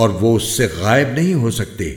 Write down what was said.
اور وہ اس سے غائب نہیں ہو سکتے۔